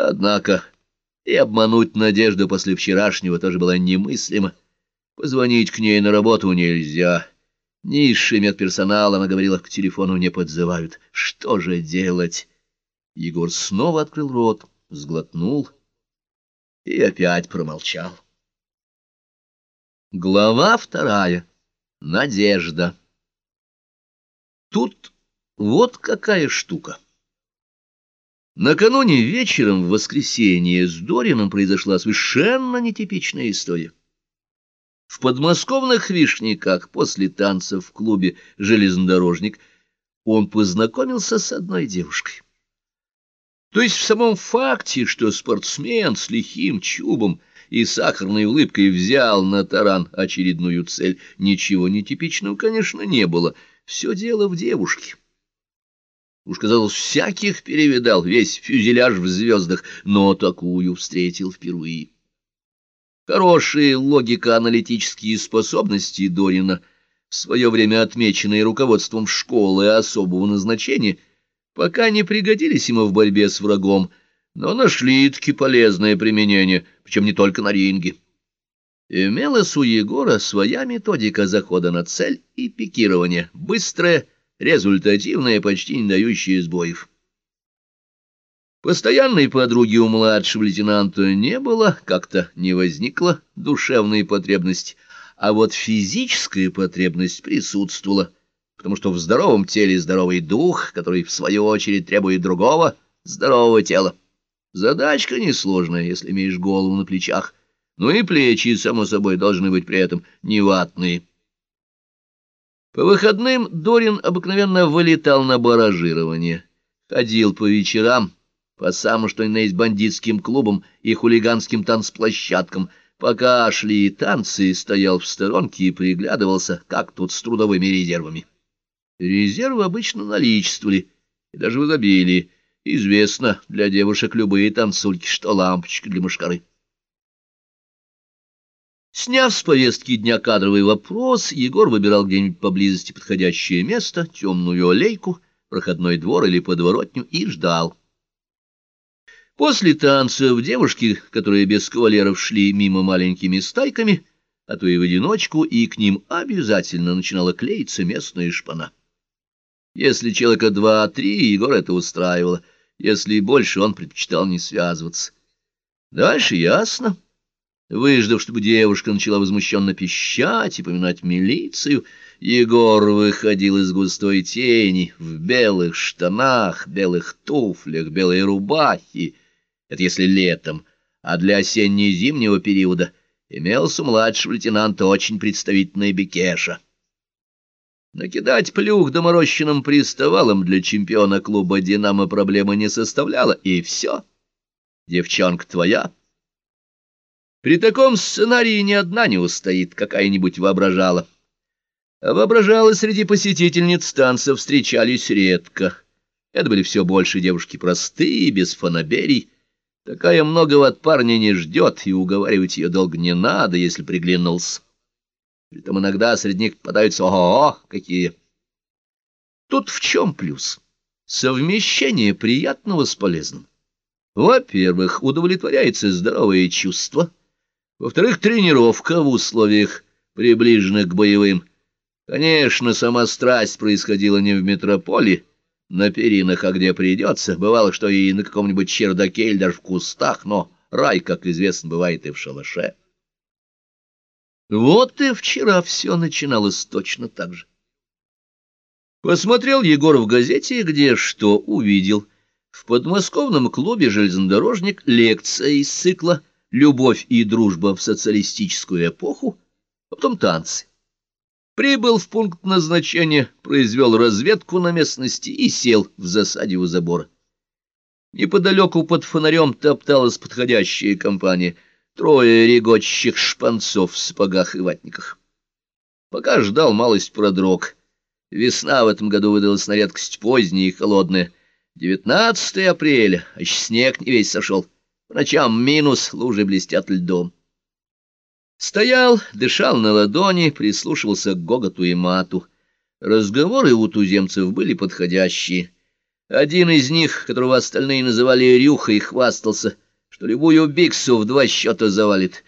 Однако и обмануть Надежду после вчерашнего тоже было немыслимо. Позвонить к ней на работу нельзя. Низший медперсонал, она говорила, к телефону не подзывают. Что же делать? Егор снова открыл рот, сглотнул и опять промолчал. Глава вторая. Надежда. Тут вот какая штука. Накануне вечером в воскресенье с Дорином произошла совершенно нетипичная история. В подмосковных Вишняках после танца в клубе «Железнодорожник» он познакомился с одной девушкой. То есть в самом факте, что спортсмен с лихим чубом и сахарной улыбкой взял на таран очередную цель, ничего нетипичного, конечно, не было. Все дело в девушке. Уж, казалось, всяких перевидал, весь фюзеляж в звездах, но такую встретил впервые. Хорошие логико-аналитические способности Дорина, в свое время отмеченные руководством школы особого назначения, пока не пригодились ему в борьбе с врагом, но нашли-таки полезное применение, причем не только на ринге. Имелась у Егора своя методика захода на цель и пикирования, быстрая, результативная, почти не дающая сбоев. Постоянной подруги у младшего лейтенанта не было, как-то не возникла душевной потребности, а вот физическая потребность присутствовала, потому что в здоровом теле здоровый дух, который, в свою очередь, требует другого здорового тела. Задачка несложная, если имеешь голову на плечах, ну и плечи, само собой, должны быть при этом не ватные. По выходным Дорин обыкновенно вылетал на баражирование, ходил по вечерам, по самому что ни на есть бандитским клубам и хулиганским танцплощадкам. Пока шли танцы, стоял в сторонке и приглядывался, как тут с трудовыми резервами. Резервы обычно наличествовали, и даже в изобилии. Известно для девушек любые танцульки, что лампочка для мышкары. Сняв с повестки дня кадровый вопрос, Егор выбирал где-нибудь поблизости подходящее место, темную аллейку, проходной двор или подворотню, и ждал. После танцев девушки, которые без кавалеров шли мимо маленькими стайками, а то и в одиночку, и к ним обязательно начинала клеиться местная шпана. Если человека два-три, Егор это устраивало, если больше, он предпочитал не связываться. Дальше ясно. Выждав, чтобы девушка начала возмущенно пищать и поминать милицию, Егор выходил из густой тени в белых штанах, белых туфлях, белой рубахе, это если летом, а для осенне-зимнего периода имелся у младшего лейтенанта очень представительная бекеша. Накидать плюх доморощенным приставалом для чемпиона клуба «Динамо» проблемы не составляла, и все. Девчонка твоя. При таком сценарии ни одна не устоит, какая-нибудь воображала. А воображала среди посетительниц танцев встречались редко. Это были все больше девушки простые, без фанаберий, Такая многого от парня не ждет, и уговаривать ее долго не надо, если приглянулся. Притом иногда среди них попадаются ого какие. Тут в чем плюс? Совмещение приятного с полезным. Во-первых, удовлетворяется здоровое чувство. Во-вторых, тренировка в условиях, приближенных к боевым. Конечно, сама страсть происходила не в метрополии, на перинах, а где придется. Бывало, что и на каком-нибудь чердаке или даже в кустах, но рай, как известно, бывает и в шалаше. Вот и вчера все начиналось точно так же. Посмотрел Егор в газете, где что увидел. В подмосковном клубе «Железнодорожник» лекция из цикла «Любовь и дружба в социалистическую эпоху», а потом танцы. Прибыл в пункт назначения, произвел разведку на местности и сел в засаде у забора. Неподалеку под фонарем топталась подходящая компания, трое регочущих шпанцов в сапогах и ватниках. Пока ждал, малость продрог. Весна в этом году выдалась на редкость поздняя и холодная. 19 апреля, а еще снег не весь сошел. По ночам минус, лужи блестят льдом. Стоял, дышал на ладони, прислушивался к гоготу и мату. Разговоры у туземцев были подходящие. Один из них, которого остальные называли Рюхой, хвастался, что любую биксу в два счета завалит,